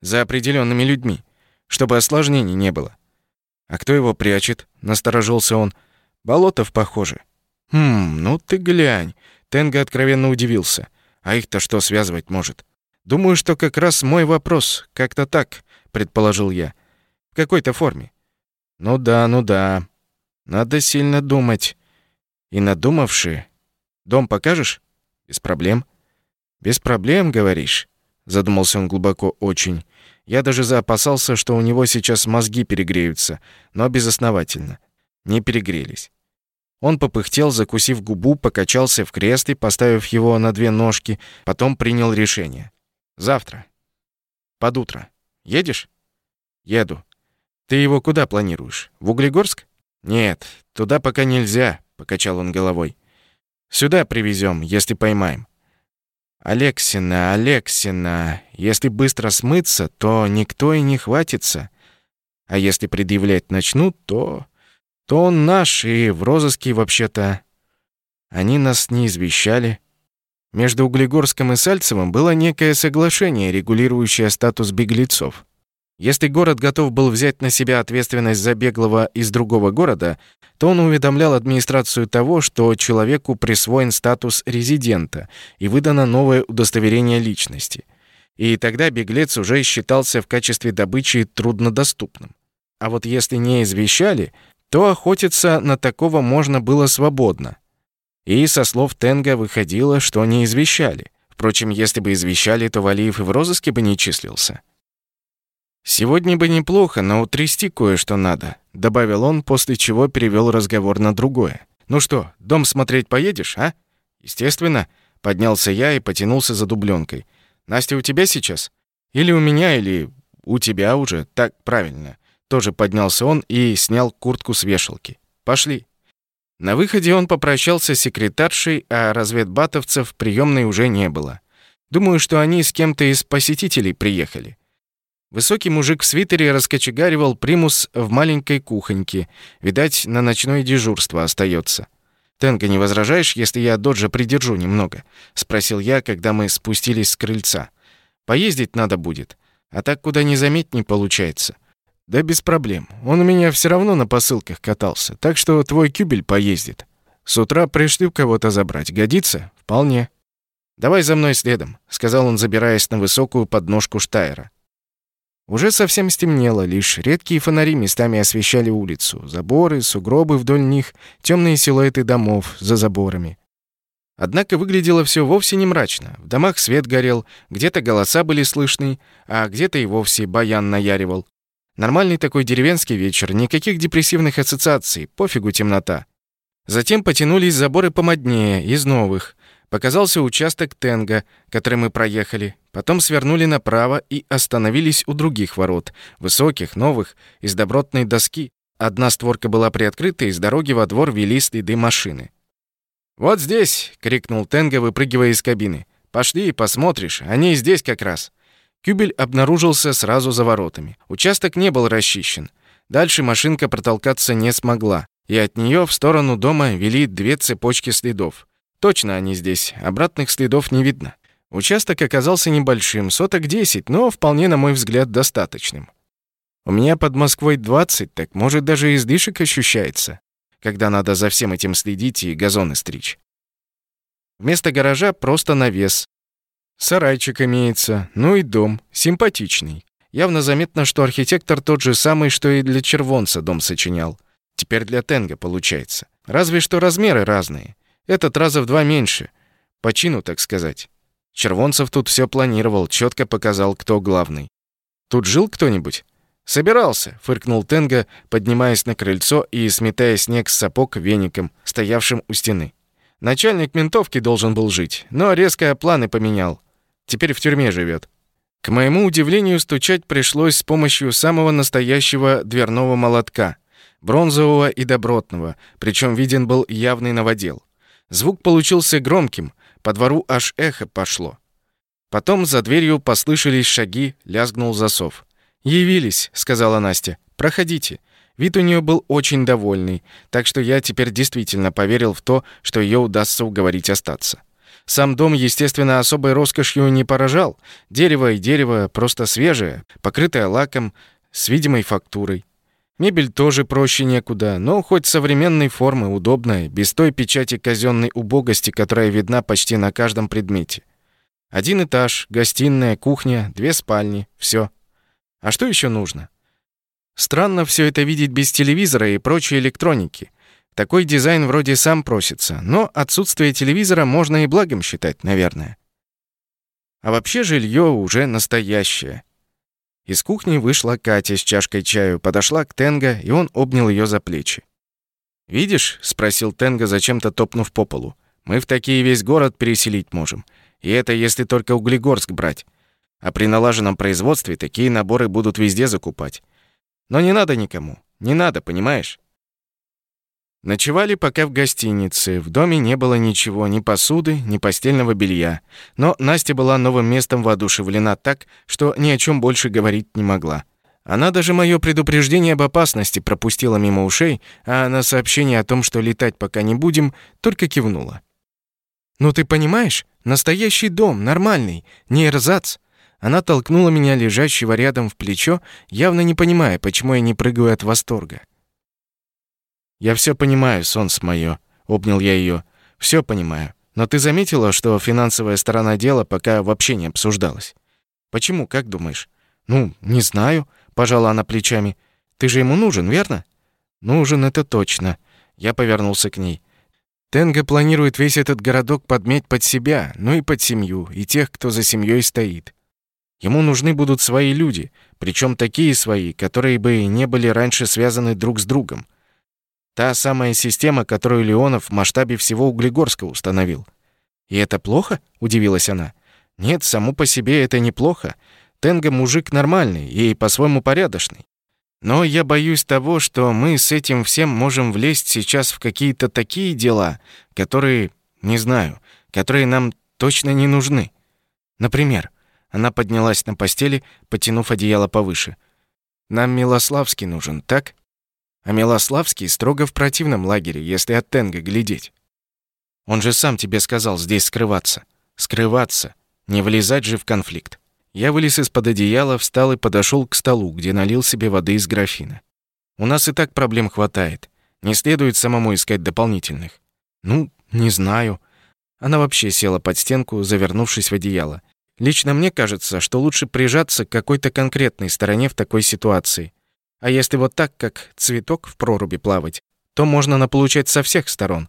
За определенными людьми. Чтобы осложнений не было. А кто его прячет? Насторожился он. Болотов, похоже. Хм, ну ты глянь. Тенга откровенно удивился. А их-то что связывать может? Думаю, что как раз мой вопрос. Как-то так, предположил я. В какой-то форме. Ну да, ну да. Надо сильно думать. И надумавши... Дом покажешь? Без проблем. Без проблем, говоришь? Задумался он глубоко очень. Я даже заопасался, что у него сейчас мозги перегреются, но безосновательно. Не перегрелись. Он попыхтел, закусив губу, покачался в кресле, поставив его на две ножки, потом принял решение. Завтра. Под утро. Едешь? Еду. Ты его куда планируешь? В Углегорск? Нет, туда пока нельзя, покачал он головой. Сюда привезем, если поймаем. Алексина, Алексина, если быстро смыться, то никто и не хватится. А если предъявлять начнут, то... То он наш, и в розыске вообще-то... Они нас не извещали. Между Углегорском и Сальцевым было некое соглашение, регулирующее статус беглецов. Если город готов был взять на себя ответственность за беглого из другого города, то он уведомлял администрацию того, что человеку присвоен статус резидента и выдано новое удостоверение личности. И тогда беглец уже считался в качестве добычи труднодоступным. А вот если не извещали, то охотиться на такого можно было свободно. И со слов Тенга выходило, что не извещали. Впрочем, если бы извещали, то Валиев и в розыске бы не числился. «Сегодня бы неплохо, но утрясти кое-что надо», — добавил он, после чего перевел разговор на другое. «Ну что, дом смотреть поедешь, а?» «Естественно», — поднялся я и потянулся за дубленкой. «Настя у тебя сейчас? Или у меня, или у тебя уже, так правильно». Тоже поднялся он и снял куртку с вешалки. «Пошли». На выходе он попрощался с секретаршей, а разведбатовцев приемной уже не было. Думаю, что они с кем-то из посетителей приехали. Высокий мужик в свитере раскочегаривал примус в маленькой кухоньке. Видать, на ночное дежурство остается. «Тенго, не возражаешь, если я Доджа придержу немного?» — спросил я, когда мы спустились с крыльца. «Поездить надо будет, а так куда не заметь не получается. Да без проблем. Он у меня все равно на посылках катался, так что твой кюбель поездит. С утра пришлю кого-то забрать. Годится? Вполне. Давай за мной следом, сказал он, забираясь на высокую подножку Штайра. Уже совсем стемнело, лишь редкие фонари местами освещали улицу. Заборы, сугробы вдоль них, темные силуэты домов за заборами. Однако выглядело все вовсе не мрачно. В домах свет горел, где-то голоса были слышны, а где-то и вовсе баян наяривал. Нормальный такой деревенский вечер, никаких депрессивных ассоциаций, пофигу темнота. Затем потянулись заборы помоднее, из новых. Показался участок Тенга, который мы проехали. Потом свернули направо и остановились у других ворот, высоких, новых, из добротной доски. Одна створка была приоткрыта, и с дороги во двор вели следы машины. «Вот здесь!» — крикнул Тенга, выпрыгивая из кабины. «Пошли, посмотришь, они здесь как раз». Кюбель обнаружился сразу за воротами. Участок не был расчищен. Дальше машинка протолкаться не смогла, и от нее в сторону дома вели две цепочки следов. Точно они здесь, обратных следов не видно. Участок оказался небольшим, соток 10, но вполне, на мой взгляд, достаточным. У меня под Москвой 20, так может даже излишек ощущается. когда надо за всем этим следить и газоны стричь. Вместо гаража просто навес. Сарайчик имеется, ну и дом, симпатичный. Явно заметно, что архитектор тот же самый, что и для червонца дом сочинял. Теперь для Тенга получается. Разве что размеры разные. Этот раза в два меньше. По чину, так сказать. Червонцев тут все планировал, четко показал, кто главный. Тут жил кто-нибудь? Собирался, фыркнул Тенга, поднимаясь на крыльцо и сметая снег с сапог веником, стоявшим у стены. Начальник ментовки должен был жить, но резко планы поменял. Теперь в тюрьме живет. К моему удивлению, стучать пришлось с помощью самого настоящего дверного молотка, бронзового и добротного, причем виден был явный новодел. Звук получился громким, по двору аж эхо пошло. Потом за дверью послышались шаги, лязгнул засов. «Явились», — сказала Настя. «Проходите». Вид у нее был очень довольный, так что я теперь действительно поверил в то, что ее удастся уговорить остаться. Сам дом, естественно, особой роскошью не поражал. Дерево и дерево просто свежее, покрытое лаком, с видимой фактурой. Мебель тоже проще некуда, но хоть современной формы, удобная, без той печати казенной убогости, которая видна почти на каждом предмете. Один этаж, гостиная, кухня, две спальни, все. А что еще нужно? Странно все это видеть без телевизора и прочей электроники. Такой дизайн вроде сам просится, но отсутствие телевизора можно и благом считать, наверное. А вообще жилье уже настоящее. Из кухни вышла Катя с чашкой чаю, подошла к Тенга, и он обнял ее за плечи. «Видишь?» — спросил Тенга, зачем-то топнув по полу. «Мы в такие весь город переселить можем. И это если только Углегорск брать. А при налаженном производстве такие наборы будут везде закупать. Но не надо никому. Не надо, понимаешь? Ночевали пока в гостинице. В доме не было ничего, ни посуды, ни постельного белья. Но Настя была новым местом воодушевлена так, что ни о чем больше говорить не могла. Она даже мое предупреждение об опасности пропустила мимо ушей, а на сообщение о том, что летать пока не будем, только кивнула. «Ну ты понимаешь? Настоящий дом, нормальный, не эрзац. Она толкнула меня, лежащего рядом, в плечо, явно не понимая, почему я не прыгаю от восторга. «Я все понимаю, солнце мое», — обнял я ее. «Все понимаю. Но ты заметила, что финансовая сторона дела пока вообще не обсуждалась? Почему, как думаешь?» «Ну, не знаю», — пожала она плечами. «Ты же ему нужен, верно?» «Нужен, это точно». Я повернулся к ней. Тенга планирует весь этот городок подметь под себя, ну и под семью, и тех, кто за семьей стоит. Ему нужны будут свои люди, причем такие свои, которые бы не были раньше связаны друг с другом. Та самая система, которую Леонов в масштабе всего Углегорска установил. «И это плохо?» — удивилась она. «Нет, само по себе это неплохо. Тенга мужик нормальный и по-своему порядочный. Но я боюсь того, что мы с этим всем можем влезть сейчас в какие-то такие дела, которые, не знаю, которые нам точно не нужны. Например, она поднялась на постели, потянув одеяло повыше. «Нам Милославский нужен, так?» «А Милославский строго в противном лагере, если от Тенга глядеть. Он же сам тебе сказал здесь скрываться. Скрываться. Не влезать же в конфликт». Я вылез из-под одеяла, встал и подошел к столу, где налил себе воды из графина. «У нас и так проблем хватает. Не следует самому искать дополнительных». «Ну, не знаю». Она вообще села под стенку, завернувшись в одеяло. Лично мне кажется, что лучше прижаться к какой-то конкретной стороне в такой ситуации. А если вот так, как цветок в проруби плавать, то можно наполучать со всех сторон.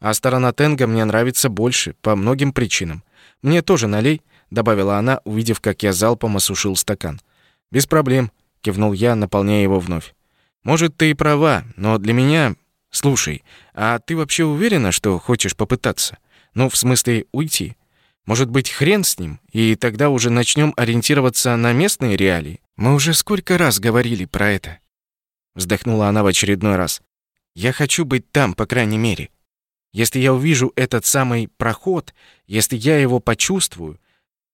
А сторона Тенга мне нравится больше, по многим причинам. Мне тоже налей, добавила она, увидев, как я залпом осушил стакан. Без проблем, кивнул я, наполняя его вновь. Может, ты и права, но для меня... Слушай, а ты вообще уверена, что хочешь попытаться? Ну, в смысле, уйти? Может быть, хрен с ним, и тогда уже начнем ориентироваться на местные реалии? Мы уже сколько раз говорили про это. Вздохнула она в очередной раз. Я хочу быть там, по крайней мере. Если я увижу этот самый проход, если я его почувствую,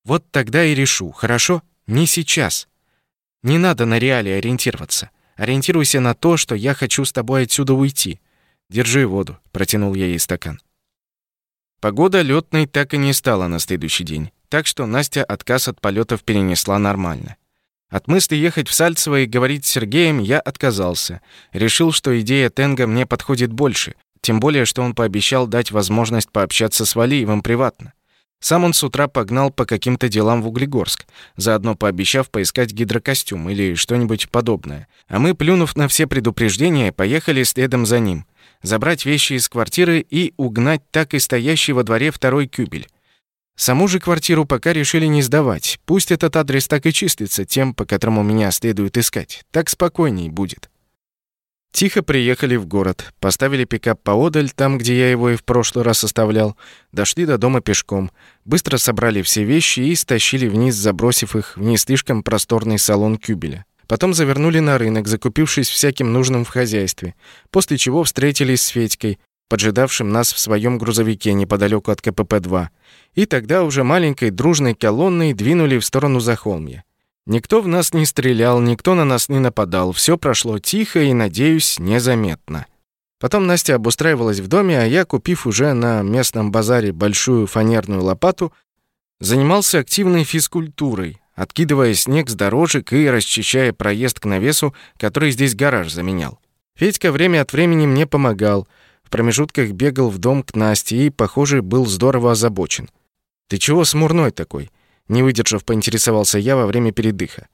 вот тогда и решу, хорошо? Не сейчас. Не надо на реалии ориентироваться. Ориентируйся на то, что я хочу с тобой отсюда уйти. Держи воду, протянул я ей стакан. Погода лётной так и не стала на следующий день, так что Настя отказ от полетов перенесла нормально. От мысли ехать в Сальцево и говорить с Сергеем я отказался. Решил, что идея Тенга мне подходит больше, тем более, что он пообещал дать возможность пообщаться с Валиевым приватно. Сам он с утра погнал по каким-то делам в Углегорск, заодно пообещав поискать гидрокостюм или что-нибудь подобное. А мы, плюнув на все предупреждения, поехали следом за ним. Забрать вещи из квартиры и угнать так и стоящий во дворе второй кюбель. Саму же квартиру пока решили не сдавать. Пусть этот адрес так и числится тем, по которому меня следует искать. Так спокойней будет. Тихо приехали в город, поставили пикап поодаль, там, где я его и в прошлый раз оставлял, дошли до дома пешком, быстро собрали все вещи и стащили вниз, забросив их в не слишком просторный салон кюбеля. Потом завернули на рынок, закупившись всяким нужным в хозяйстве, после чего встретились с Федькой, поджидавшим нас в своем грузовике неподалеку от КПП-2. И тогда уже маленькой дружной колонной двинули в сторону Захолмья. Никто в нас не стрелял, никто на нас не нападал. Все прошло тихо и, надеюсь, незаметно. Потом Настя обустраивалась в доме, а я, купив уже на местном базаре большую фанерную лопату, занимался активной физкультурой, откидывая снег с дорожек и расчищая проезд к навесу, который здесь гараж заменял. Федька время от времени мне помогал, в промежутках бегал в дом к Насте и, похоже, был здорово озабочен. «Ты чего смурной такой?» Не выдержав, поинтересовался я во время передыха.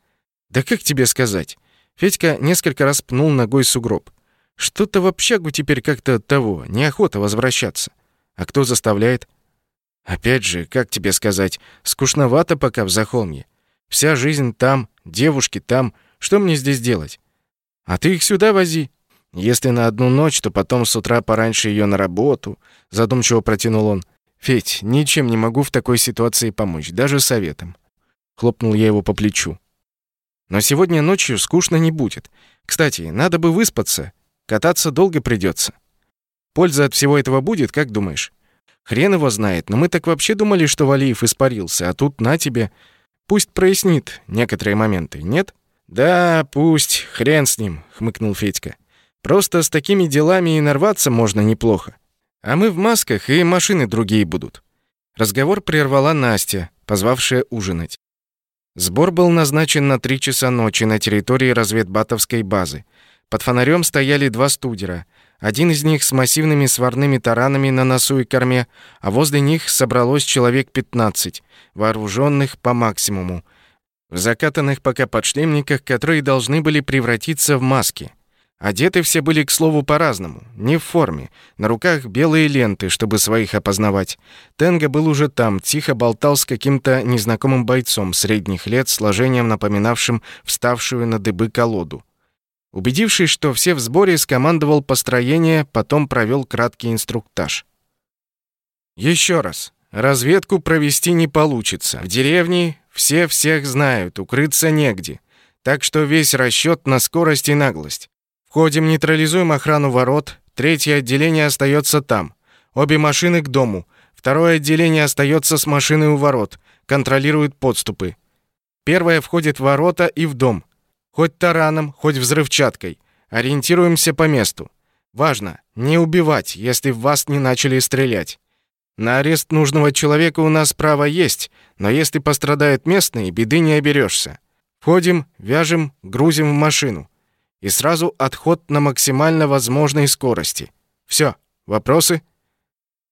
«Да как тебе сказать?» Федька несколько раз пнул ногой сугроб. «Что-то в общагу теперь как-то того, неохота возвращаться. А кто заставляет?» «Опять же, как тебе сказать, скучновато пока в Захолмье. Вся жизнь там, девушки там. Что мне здесь делать? А ты их сюда вози. Если на одну ночь, то потом с утра пораньше ее на работу», задумчиво протянул он. «Федь, ничем не могу в такой ситуации помочь, даже советом». Хлопнул я его по плечу. «Но сегодня ночью скучно не будет. Кстати, надо бы выспаться. Кататься долго придется. Польза от всего этого будет, как думаешь?» «Хрен его знает, но мы так вообще думали, что Валиев испарился, а тут на тебе. Пусть прояснит некоторые моменты, нет?» «Да, пусть, хрен с ним», — хмыкнул Федька. «Просто с такими делами и нарваться можно неплохо. А мы в масках, и машины другие будут. Разговор прервала Настя, позвавшая ужинать. Сбор был назначен на три часа ночи на территории разведбатовской базы. Под фонарем стояли два студера. Один из них с массивными сварными таранами на носу и корме, а возле них собралось человек 15, вооруженных по максимуму, в закатанных пока подшлемниках, которые должны были превратиться в маски. Одеты все были, к слову, по-разному, не в форме. На руках белые ленты, чтобы своих опознавать. Тенга был уже там, тихо болтал с каким-то незнакомым бойцом средних лет, сложением напоминавшим вставшую на дыбы колоду. Убедившись, что все в сборе, скомандовал построение, потом провел краткий инструктаж. Еще раз. Разведку провести не получится. В деревне все всех знают, укрыться негде. Так что весь расчет на скорость и наглость. Входим, нейтрализуем охрану ворот. Третье отделение остается там. Обе машины к дому. Второе отделение остается с машиной у ворот. Контролирует подступы. Первое входит в ворота и в дом. Хоть тараном, хоть взрывчаткой. Ориентируемся по месту. Важно, не убивать, если в вас не начали стрелять. На арест нужного человека у нас право есть, но если пострадают местные, беды не оберешься. Входим, вяжем, грузим в машину и сразу отход на максимально возможной скорости. Все, вопросы?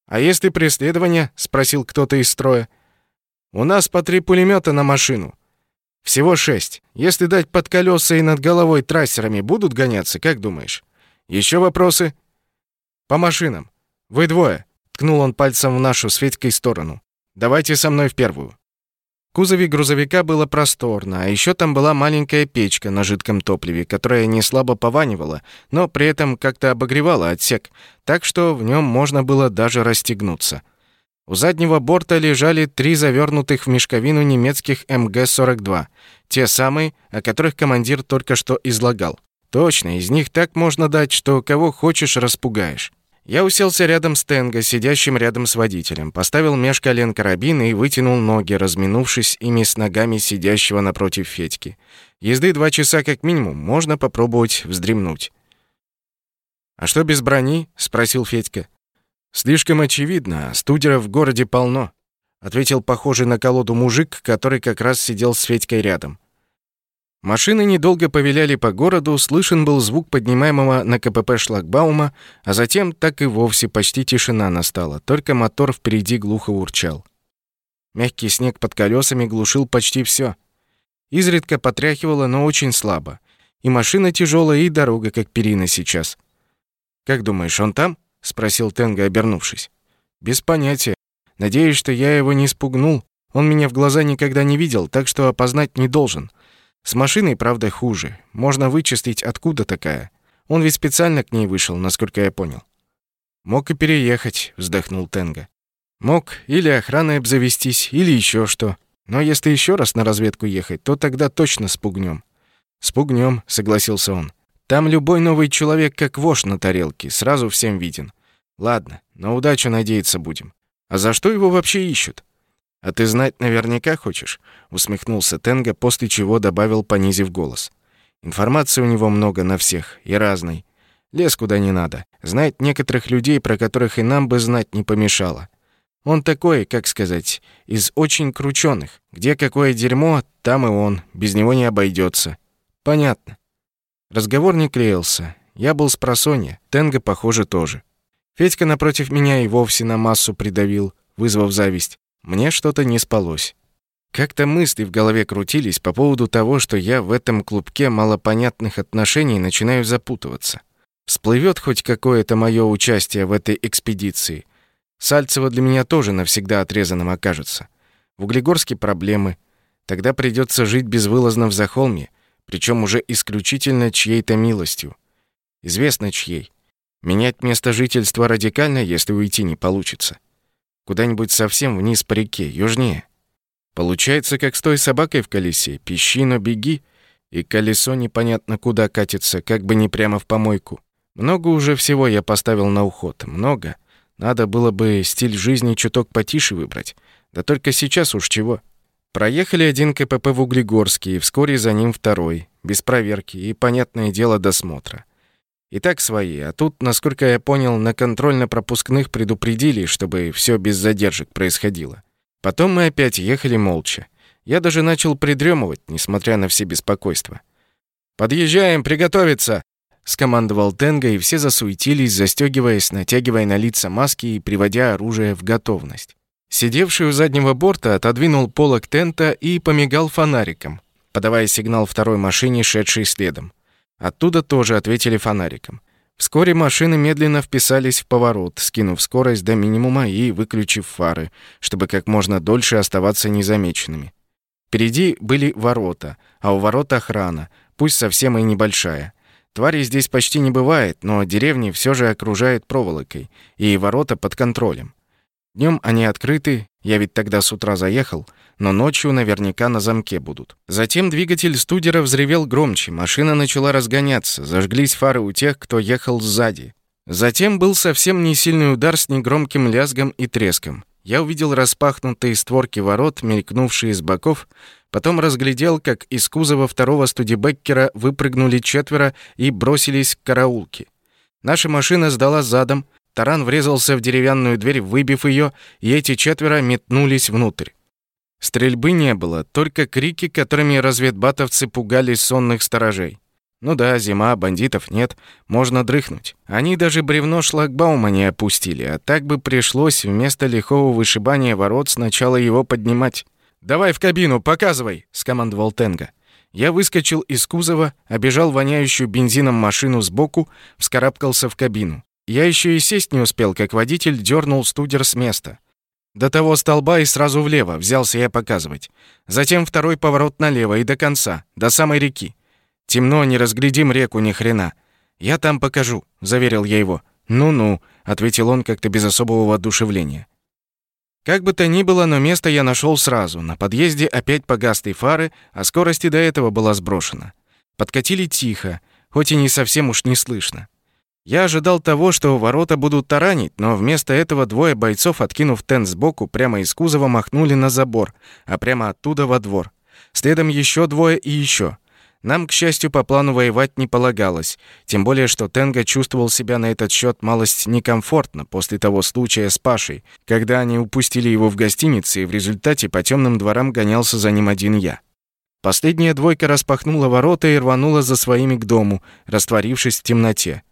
А если преследование? спросил кто-то из строя. У нас по три пулемета на машину. Всего шесть. Если дать под колеса и над головой трассерами будут гоняться, как думаешь? Еще вопросы? По машинам. Вы двое. Ткнул он пальцем в нашу с Федькой сторону. Давайте со мной в первую. В кузове грузовика было просторно, а еще там была маленькая печка на жидком топливе, которая не слабо пованивала, но при этом как-то обогревала отсек, так что в нем можно было даже расстегнуться. У заднего борта лежали три завернутых в мешковину немецких МГ-42, те самые, о которых командир только что излагал. Точно, из них так можно дать, что кого хочешь распугаешь. Я уселся рядом с Тенго, сидящим рядом с водителем, поставил меж колен карабин и вытянул ноги, разминувшись ими с ногами сидящего напротив Федьки. Езды два часа как минимум, можно попробовать вздремнуть. «А что без брони?» — спросил Федька. «Слишком очевидно, студеров в городе полно», — ответил похожий на колоду мужик, который как раз сидел с Федькой рядом. Машины недолго повиляли по городу, слышен был звук поднимаемого на КПП шлагбаума, а затем так и вовсе почти тишина настала, только мотор впереди глухо урчал. Мягкий снег под колесами глушил почти все. Изредка потряхивало, но очень слабо. И машина тяжелая, и дорога как перина сейчас. «Как думаешь, он там?» — спросил Тенга, обернувшись. «Без понятия. Надеюсь, что я его не спугнул. Он меня в глаза никогда не видел, так что опознать не должен. С машиной, правда, хуже. Можно вычислить, откуда такая. Он ведь специально к ней вышел, насколько я понял. Мог и переехать, вздохнул Тенга. Мог или охраной обзавестись, или еще что. Но если еще раз на разведку ехать, то тогда точно спугнем. Спугнем, согласился он. Там любой новый человек как вошь на тарелке, сразу всем виден. Ладно, на удачу надеяться будем. А за что его вообще ищут? «А ты знать наверняка хочешь?» — усмехнулся Тенга, после чего добавил, понизив голос. «Информации у него много на всех, и разной. Лес куда не надо. Знать некоторых людей, про которых и нам бы знать не помешало. Он такой, как сказать, из очень крученых. Где какое дерьмо, там и он. Без него не обойдется. Понятно. Разговор не клеился. Я был с просонья. Тенга, похоже, тоже. Федька напротив меня и вовсе на массу придавил, вызвав зависть. Мне что-то не спалось. Как-то мысли в голове крутились по поводу того, что я в этом клубке малопонятных отношений начинаю запутываться. Всплывет хоть какое-то мое участие в этой экспедиции. Сальцево для меня тоже навсегда отрезанным окажется. В Углегорске проблемы. Тогда придется жить безвылазно в Захолме, причем уже исключительно чьей-то милостью. Известно чьей. Менять место жительства радикально, если уйти не получится. Куда-нибудь совсем вниз по реке, южнее. Получается, как с той собакой в колесе. Пищи, беги. И колесо непонятно куда катится, как бы не прямо в помойку. Много уже всего я поставил на уход. Много. Надо было бы стиль жизни чуток потише выбрать. Да только сейчас уж чего. Проехали один КПП в Углегорске, и вскоре за ним второй. Без проверки и, понятное дело, досмотра. И так свои, а тут, насколько я понял, на контрольно-пропускных предупредили, чтобы все без задержек происходило. Потом мы опять ехали молча. Я даже начал придремывать, несмотря на все беспокойства. «Подъезжаем, приготовиться!» — скомандовал Тенга, и все засуетились, застегиваясь, натягивая на лица маски и приводя оружие в готовность. Сидевший у заднего борта отодвинул полок тента и помигал фонариком, подавая сигнал второй машине, шедшей следом. Оттуда тоже ответили фонариком. Вскоре машины медленно вписались в поворот, скинув скорость до минимума и выключив фары, чтобы как можно дольше оставаться незамеченными. Впереди были ворота, а у ворот охрана, пусть совсем и небольшая. Тварей здесь почти не бывает, но деревни все же окружают проволокой, и ворота под контролем. Днем они открыты, я ведь тогда с утра заехал, но ночью наверняка на замке будут. Затем двигатель студера взревел громче, машина начала разгоняться, зажглись фары у тех, кто ехал сзади. Затем был совсем не сильный удар с негромким лязгом и треском. Я увидел распахнутые створки ворот, мелькнувшие с боков, потом разглядел, как из кузова второго студибеккера выпрыгнули четверо и бросились к караулке. Наша машина сдала задом, таран врезался в деревянную дверь, выбив ее, и эти четверо метнулись внутрь. Стрельбы не было, только крики, которыми разведбатовцы пугали сонных сторожей. Ну да, зима, бандитов нет, можно дрыхнуть. Они даже бревно шлагбаума не опустили, а так бы пришлось вместо лихого вышибания ворот сначала его поднимать. «Давай в кабину, показывай!» — скомандовал Тенга. Я выскочил из кузова, обежал воняющую бензином машину сбоку, вскарабкался в кабину. Я еще и сесть не успел, как водитель дернул студер с места. До того столба и сразу влево, взялся я показывать. Затем второй поворот налево и до конца, до самой реки. Темно, не разглядим реку ни хрена. Я там покажу, заверил я его. Ну-ну, ответил он как-то без особого воодушевления. Как бы то ни было, но место я нашел сразу. На подъезде опять погасли фары, а скорость и до этого была сброшена. Подкатили тихо, хоть и не совсем уж не слышно. Я ожидал того, что ворота будут таранить, но вместо этого двое бойцов, откинув тент сбоку, прямо из кузова махнули на забор, а прямо оттуда во двор. Следом еще двое и еще. Нам, к счастью, по плану воевать не полагалось, тем более что Тенга чувствовал себя на этот счет малость некомфортно после того случая с Пашей, когда они упустили его в гостинице, и в результате по темным дворам гонялся за ним один я. Последняя двойка распахнула ворота и рванула за своими к дому, растворившись в темноте.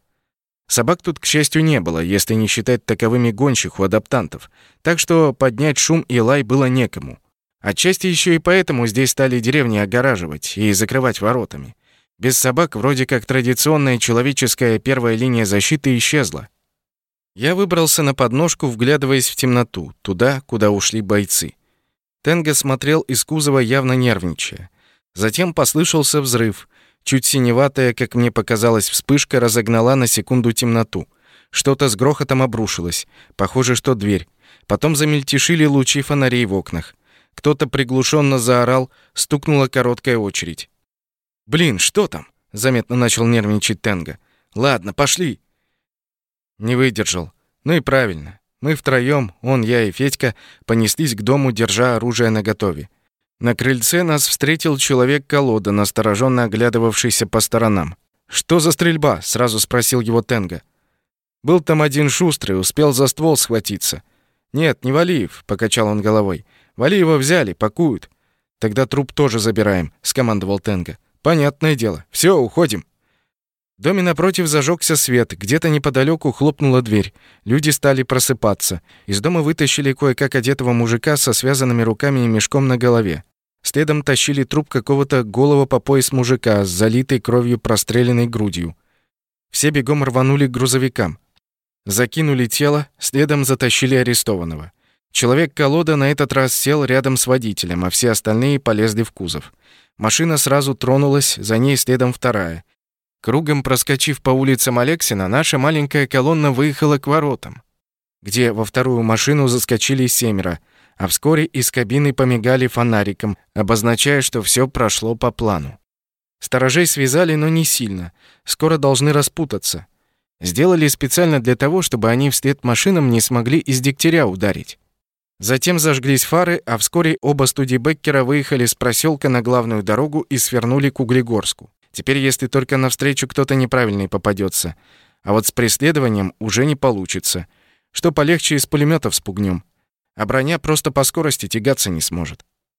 Собак тут, к счастью, не было, если не считать таковыми гонщих у адаптантов, так что поднять шум и лай было некому. Отчасти еще и поэтому здесь стали деревни огораживать и закрывать воротами. Без собак вроде как традиционная человеческая первая линия защиты исчезла. Я выбрался на подножку, вглядываясь в темноту, туда, куда ушли бойцы. Тенга смотрел из кузова, явно нервничая. Затем послышался взрыв. Чуть синеватая, как мне показалось, вспышка разогнала на секунду темноту. Что-то с грохотом обрушилось. Похоже, что дверь. Потом замельтешили лучи фонарей в окнах. Кто-то приглушенно заорал, стукнула короткая очередь. «Блин, что там?» — заметно начал нервничать Тенга. «Ладно, пошли». Не выдержал. Ну и правильно. Мы втроем, он, я и Федька, понеслись к дому, держа оружие наготове. На крыльце нас встретил человек-колода, настороженно оглядывавшийся по сторонам. «Что за стрельба?» — сразу спросил его Тенга. «Был там один шустрый, успел за ствол схватиться». «Нет, не Валиев», — покачал он головой. «Валиева взяли, пакуют». «Тогда труп тоже забираем», — скомандовал Тенга. «Понятное дело. Все, уходим». В доме напротив зажегся свет, где-то неподалеку хлопнула дверь. Люди стали просыпаться. Из дома вытащили кое-как одетого мужика со связанными руками и мешком на голове. Следом тащили труп какого-то голого по пояс мужика с залитой кровью простреленной грудью. Все бегом рванули к грузовикам. Закинули тело, следом затащили арестованного. Человек-колода на этот раз сел рядом с водителем, а все остальные полезли в кузов. Машина сразу тронулась, за ней следом вторая. Кругом проскочив по улицам Алексина, наша маленькая колонна выехала к воротам, где во вторую машину заскочили семеро, а вскоре из кабины помигали фонариком, обозначая, что все прошло по плану. Сторожей связали, но не сильно. Скоро должны распутаться. Сделали специально для того, чтобы они вслед машинам не смогли из дегтяря ударить. Затем зажглись фары, а вскоре оба студибеккера выехали с проселка на главную дорогу и свернули к Углегорску. Теперь, если только навстречу кто-то неправильный попадется, а вот с преследованием уже не получится. Что полегче из пулеметов спугнем. А броня просто по скорости тягаться не сможет.